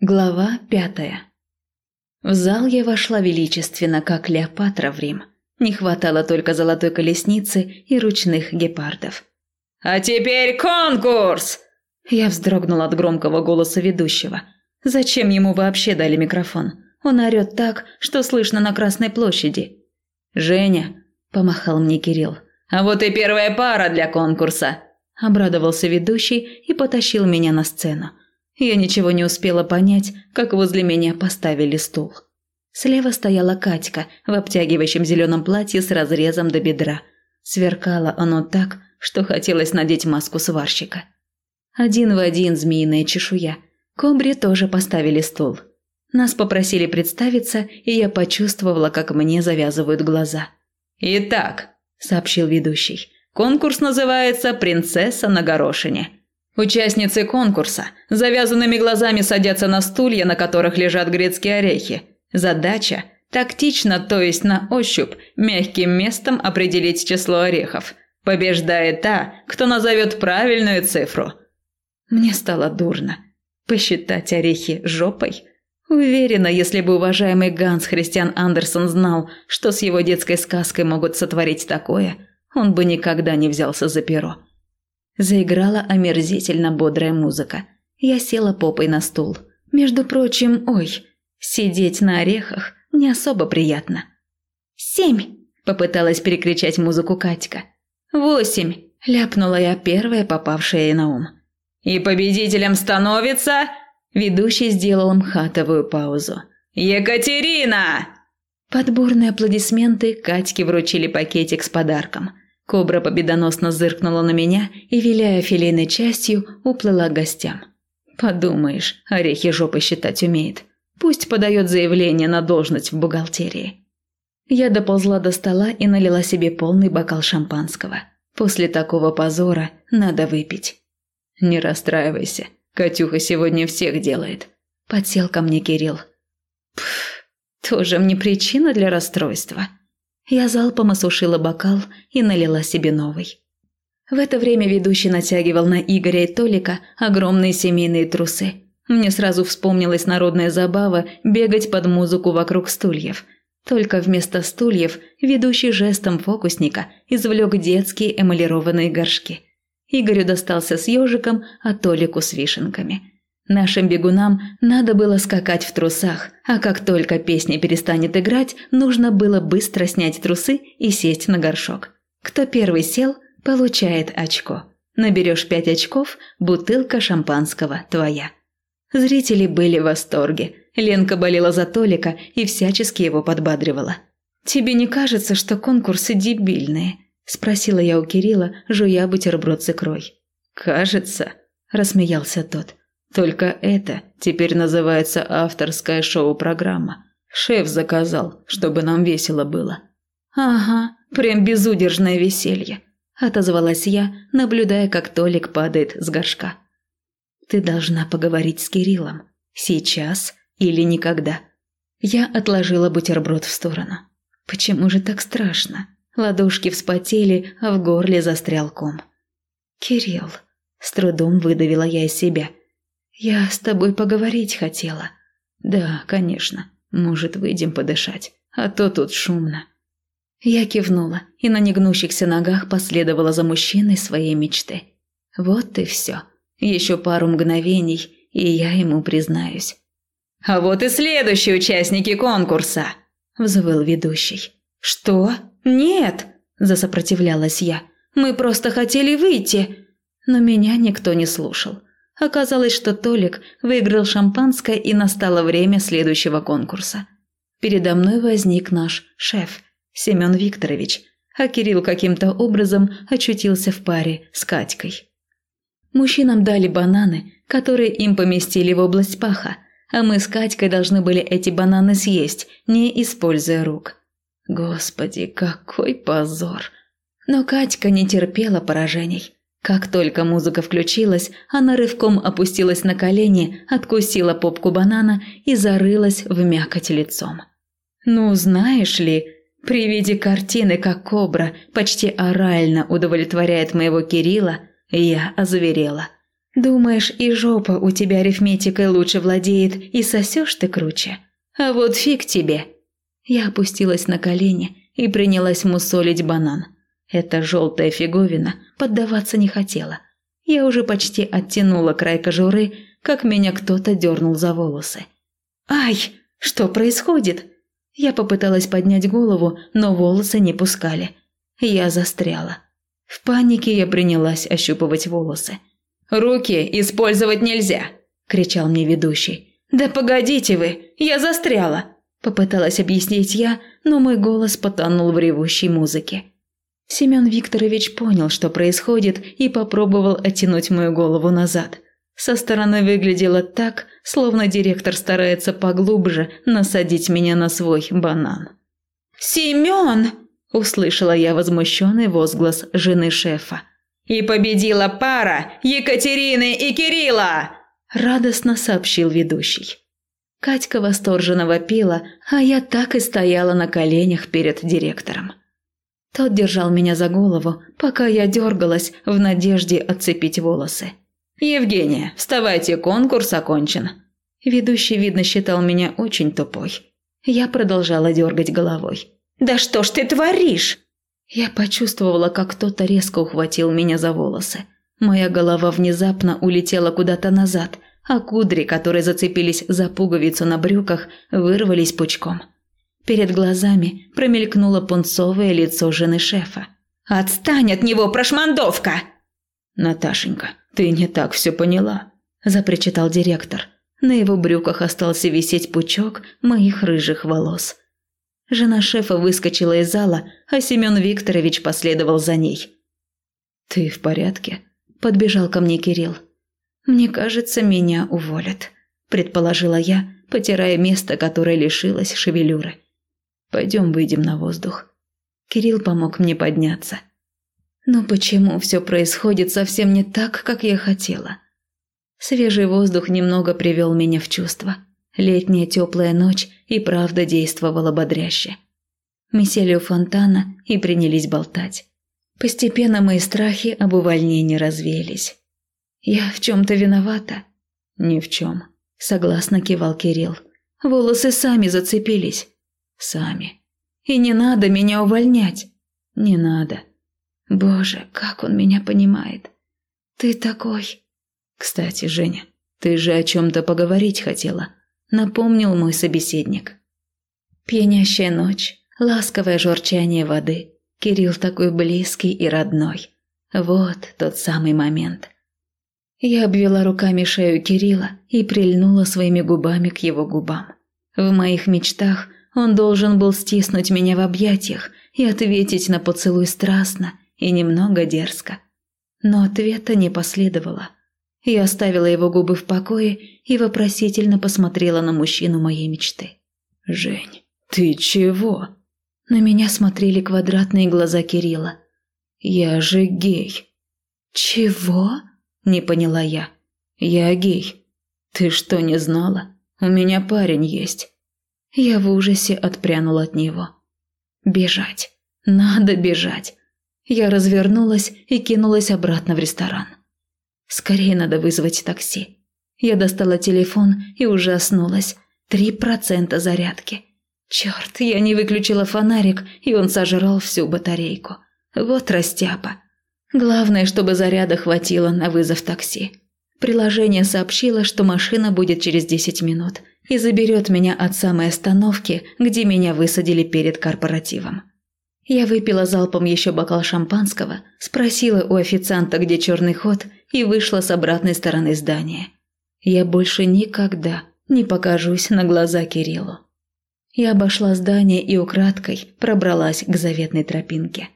Глава пятая В зал я вошла величественно, как Клеопатра в Рим. Не хватало только золотой колесницы и ручных гепардов. «А теперь конкурс!» Я вздрогнула от громкого голоса ведущего. Зачем ему вообще дали микрофон? Он орёт так, что слышно на Красной площади. «Женя!» – помахал мне Кирилл. «А вот и первая пара для конкурса!» – обрадовался ведущий и потащил меня на сцену. Я ничего не успела понять, как возле меня поставили стул. Слева стояла Катька в обтягивающем зеленом платье с разрезом до бедра. Сверкало оно так, что хотелось надеть маску сварщика. Один в один змеиная чешуя. Кобре тоже поставили стул. Нас попросили представиться, и я почувствовала, как мне завязывают глаза. «Итак», – сообщил ведущий, – «конкурс называется «Принцесса на горошине». Участницы конкурса завязанными глазами садятся на стулья, на которых лежат грецкие орехи. Задача – тактично, то есть на ощупь, мягким местом определить число орехов. Побеждает та, кто назовет правильную цифру. Мне стало дурно. Посчитать орехи жопой? Уверена, если бы уважаемый Ганс Христиан Андерсон знал, что с его детской сказкой могут сотворить такое, он бы никогда не взялся за перо. Заиграла омерзительно бодрая музыка. Я села попой на стул. Между прочим, ой, сидеть на орехах не особо приятно. «Семь!» – попыталась перекричать музыку Катька. «Восемь!» – ляпнула я первая, попавшая на ум. «И победителем становится...» Ведущий сделал мхатовую паузу. «Екатерина!» Под бурные аплодисменты Катьке вручили пакетик с подарком – Кобра победоносно зыркнула на меня и, виляя филейной частью, уплыла к гостям. Подумаешь, орехи жопы считать умеет. Пусть подает заявление на должность в бухгалтерии. Я доползла до стола и налила себе полный бокал шампанского. После такого позора надо выпить. Не расстраивайся, Катюха сегодня всех делает. Подсел ко мне Кирилл. Пф, тоже мне причина для расстройства. Я залпом осушила бокал и налила себе новый. В это время ведущий натягивал на Игоря и Толика огромные семейные трусы. Мне сразу вспомнилась народная забава бегать под музыку вокруг стульев. Только вместо стульев ведущий жестом фокусника извлек детские эмалированные горшки. Игорю достался с ежиком, а Толику с вишенками – Нашим бегунам надо было скакать в трусах, а как только песня перестанет играть, нужно было быстро снять трусы и сесть на горшок. Кто первый сел, получает очко. Наберешь пять очков, бутылка шампанского твоя. Зрители были в восторге. Ленка болела за Толика и всячески его подбадривала. «Тебе не кажется, что конкурсы дебильные?» – спросила я у Кирилла, жуя бутерброд с икрой. «Кажется», – рассмеялся тот. Только это теперь называется авторская шоу-программа. Шеф заказал, чтобы нам весело было. Ага, прям безудержное веселье, отозвалась я, наблюдая, как Толик падает с горшка. Ты должна поговорить с Кириллом. Сейчас или никогда. Я отложила бутерброд в сторону. Почему же так страшно? Ладошки вспотели, а в горле застрял ком. «Кирилл», – с трудом выдавила я из себя – «Я с тобой поговорить хотела». «Да, конечно. Может, выйдем подышать, а то тут шумно». Я кивнула и на негнущихся ногах последовала за мужчиной своей мечты. Вот и все. Еще пару мгновений, и я ему признаюсь. «А вот и следующие участники конкурса!» – взвыл ведущий. «Что? Нет!» – засопротивлялась я. «Мы просто хотели выйти!» Но меня никто не слушал. Оказалось, что Толик выиграл шампанское и настало время следующего конкурса. Передо мной возник наш шеф, Семен Викторович, а Кирилл каким-то образом очутился в паре с Катькой. Мужчинам дали бананы, которые им поместили в область паха, а мы с Катькой должны были эти бананы съесть, не используя рук. Господи, какой позор! Но Катька не терпела поражений – как только музыка включилась, она рывком опустилась на колени, откусила попку банана и зарылась в мякоть лицом. Ну, знаешь ли, при виде картины, как кобра почти орально удовлетворяет моего Кирилла, я озверела. Думаешь, и жопа у тебя арифметикой лучше владеет, и сосешь ты круче? А вот фиг тебе!» Я опустилась на колени и принялась мусолить банан. Эта желтая фиговина поддаваться не хотела. Я уже почти оттянула край кожуры, как меня кто-то дернул за волосы. «Ай, что происходит?» Я попыталась поднять голову, но волосы не пускали. Я застряла. В панике я принялась ощупывать волосы. «Руки использовать нельзя!» – кричал мне ведущий. «Да погодите вы, я застряла!» – попыталась объяснить я, но мой голос потонул в ревущей музыке. Семен Викторович понял, что происходит, и попробовал оттянуть мою голову назад. Со стороны выглядело так, словно директор старается поглубже насадить меня на свой банан. «Семен!» – услышала я возмущенный возглас жены шефа. «И победила пара Екатерины и Кирилла!» – радостно сообщил ведущий. Катька восторженно вопила, а я так и стояла на коленях перед директором. Тот держал меня за голову, пока я дергалась в надежде отцепить волосы. «Евгения, вставайте, конкурс окончен». Ведущий, видно, считал меня очень тупой. Я продолжала дергать головой. «Да что ж ты творишь?» Я почувствовала, как кто-то резко ухватил меня за волосы. Моя голова внезапно улетела куда-то назад, а кудри, которые зацепились за пуговицу на брюках, вырвались пучком. Перед глазами промелькнуло пунцовое лицо жены шефа. «Отстань от него, прошмандовка!» «Наташенька, ты не так все поняла», – запричитал директор. На его брюках остался висеть пучок моих рыжих волос. Жена шефа выскочила из зала, а Семен Викторович последовал за ней. «Ты в порядке?» – подбежал ко мне Кирилл. «Мне кажется, меня уволят», – предположила я, потирая место, которое лишилось шевелюры. Пойдем выйдем на воздух. Кирилл помог мне подняться. Но почему все происходит совсем не так, как я хотела? Свежий воздух немного привел меня в чувство. Летняя теплая ночь и правда действовала бодряще. Мы сели у фонтана и принялись болтать. Постепенно мои страхи об увольнении развеялись. «Я в чем-то виновата?» «Ни в чем», – согласно кивал Кирилл. «Волосы сами зацепились сами. И не надо меня увольнять. Не надо. Боже, как он меня понимает. Ты такой. Кстати, Женя, ты же о чем-то поговорить хотела. Напомнил мой собеседник. Пьянящая ночь, ласковое журчание воды. Кирилл такой близкий и родной. Вот тот самый момент. Я обвела руками шею Кирилла и прильнула своими губами к его губам. В моих мечтах он должен был стиснуть меня в объятиях и ответить на поцелуй страстно и немного дерзко. Но ответа не последовало. Я оставила его губы в покое и вопросительно посмотрела на мужчину моей мечты. «Жень, ты чего?» На меня смотрели квадратные глаза Кирилла. «Я же гей». «Чего?» – не поняла я. «Я гей. Ты что, не знала? У меня парень есть. Я в ужасе отпрянула от него. Бежать. Надо бежать. Я развернулась и кинулась обратно в ресторан. Скорее надо вызвать такси. Я достала телефон и ужаснулась. Три процента зарядки. Черт, я не выключила фонарик, и он сожрал всю батарейку. Вот растяпа. Главное, чтобы заряда хватило на вызов такси. Приложение сообщило, что машина будет через 10 минут – и заберет меня от самой остановки, где меня высадили перед корпоративом. Я выпила залпом еще бокал шампанского, спросила у официанта, где черный ход, и вышла с обратной стороны здания. Я больше никогда не покажусь на глаза Кириллу. Я обошла здание и украдкой пробралась к заветной тропинке.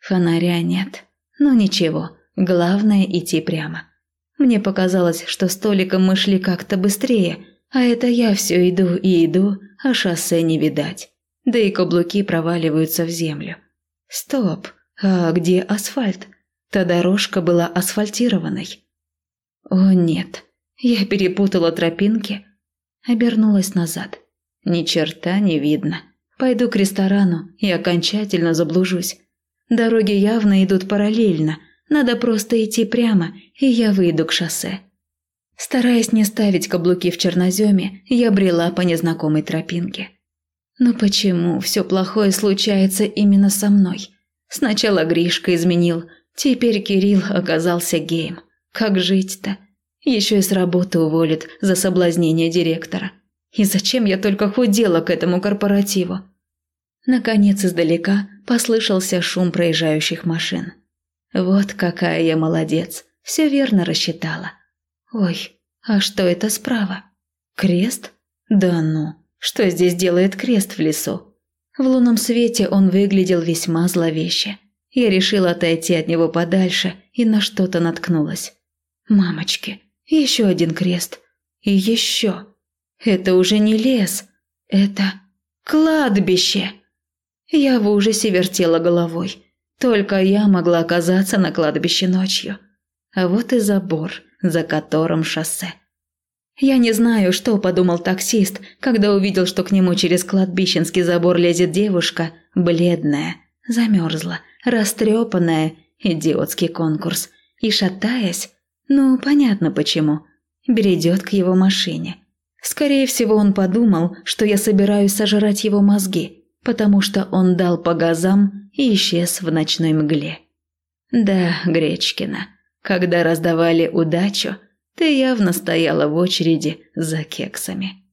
Фонаря нет, но ничего, главное идти прямо. Мне показалось, что столиком мы шли как-то быстрее – а это я все иду и иду, а шоссе не видать. Да и каблуки проваливаются в землю. Стоп, а где асфальт? Та дорожка была асфальтированной. О нет, я перепутала тропинки. Обернулась назад. Ни черта не видно. Пойду к ресторану и окончательно заблужусь. Дороги явно идут параллельно, Надо просто идти прямо, и я выйду к шоссе. Стараясь не ставить каблуки в черноземе, я брела по незнакомой тропинке. Но почему все плохое случается именно со мной? Сначала Гришка изменил, теперь Кирилл оказался геем. Как жить-то? Еще и с работы уволят за соблазнение директора. И зачем я только худела к этому корпоративу? Наконец издалека послышался шум проезжающих машин. Вот какая я молодец, все верно рассчитала. Ой, а что это справа? Крест? Да ну, что здесь делает крест в лесу? В лунном свете он выглядел весьма зловеще. Я решила отойти от него подальше и на что-то наткнулась. Мамочки, еще один крест. И еще. Это уже не лес, это кладбище. Я в ужасе вертела головой. Только я могла оказаться на кладбище ночью. А вот и забор, за которым шоссе. Я не знаю, что подумал таксист, когда увидел, что к нему через кладбищенский забор лезет девушка, бледная, замерзла, растрепанная, идиотский конкурс, и, шатаясь, ну, понятно почему, бредет к его машине. Скорее всего, он подумал, что я собираюсь сожрать его мозги, потому что он дал по газам и исчез в ночной мгле. Да, Гречкина, когда раздавали удачу, ты явно стояла в очереди за кексами.